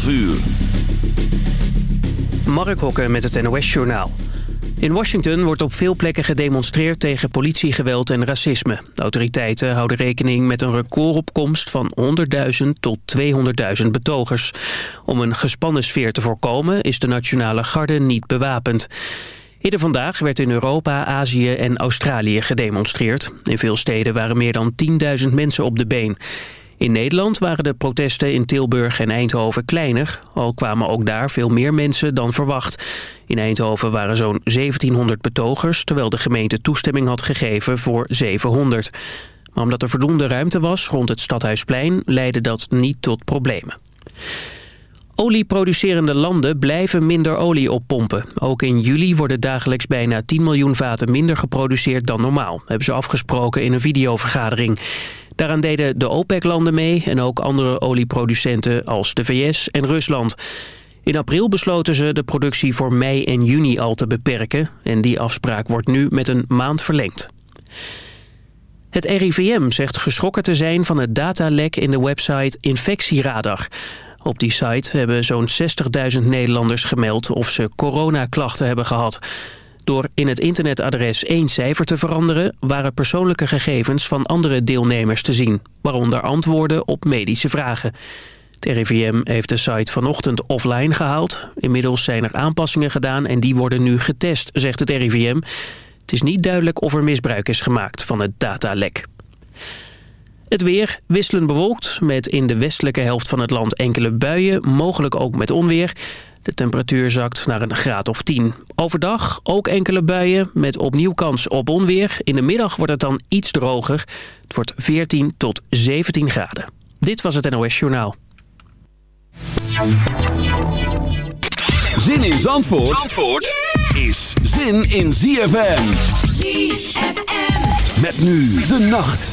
12 uur. Mark Hokker met het NOS-journaal. In Washington wordt op veel plekken gedemonstreerd tegen politiegeweld en racisme. Autoriteiten houden rekening met een recordopkomst van 100.000 tot 200.000 betogers. Om een gespannen sfeer te voorkomen is de Nationale Garde niet bewapend. Eerder vandaag werd in Europa, Azië en Australië gedemonstreerd. In veel steden waren meer dan 10.000 mensen op de been. In Nederland waren de protesten in Tilburg en Eindhoven kleiner. Al kwamen ook daar veel meer mensen dan verwacht. In Eindhoven waren zo'n 1700 betogers... terwijl de gemeente toestemming had gegeven voor 700. Maar omdat er voldoende ruimte was rond het Stadhuisplein... leidde dat niet tot problemen. Olieproducerende landen blijven minder olie oppompen. Ook in juli worden dagelijks bijna 10 miljoen vaten minder geproduceerd dan normaal. Hebben ze afgesproken in een videovergadering. Daaraan deden de OPEC-landen mee en ook andere olieproducenten als de VS en Rusland. In april besloten ze de productie voor mei en juni al te beperken. En die afspraak wordt nu met een maand verlengd. Het RIVM zegt geschrokken te zijn van het datalek in de website Infectieradar. Op die site hebben zo'n 60.000 Nederlanders gemeld of ze coronaklachten hebben gehad. Door in het internetadres één cijfer te veranderen... waren persoonlijke gegevens van andere deelnemers te zien. Waaronder antwoorden op medische vragen. Het RIVM heeft de site vanochtend offline gehaald. Inmiddels zijn er aanpassingen gedaan en die worden nu getest, zegt het RIVM. Het is niet duidelijk of er misbruik is gemaakt van het datalek. Het weer wisselend bewolkt met in de westelijke helft van het land enkele buien, mogelijk ook met onweer. De temperatuur zakt naar een graad of 10. Overdag ook enkele buien met opnieuw kans op onweer. In de middag wordt het dan iets droger. Het wordt 14 tot 17 graden. Dit was het NOS Journaal. Zin in Zandvoort, Zandvoort is zin in ZFM. ZFM. Met nu de nacht.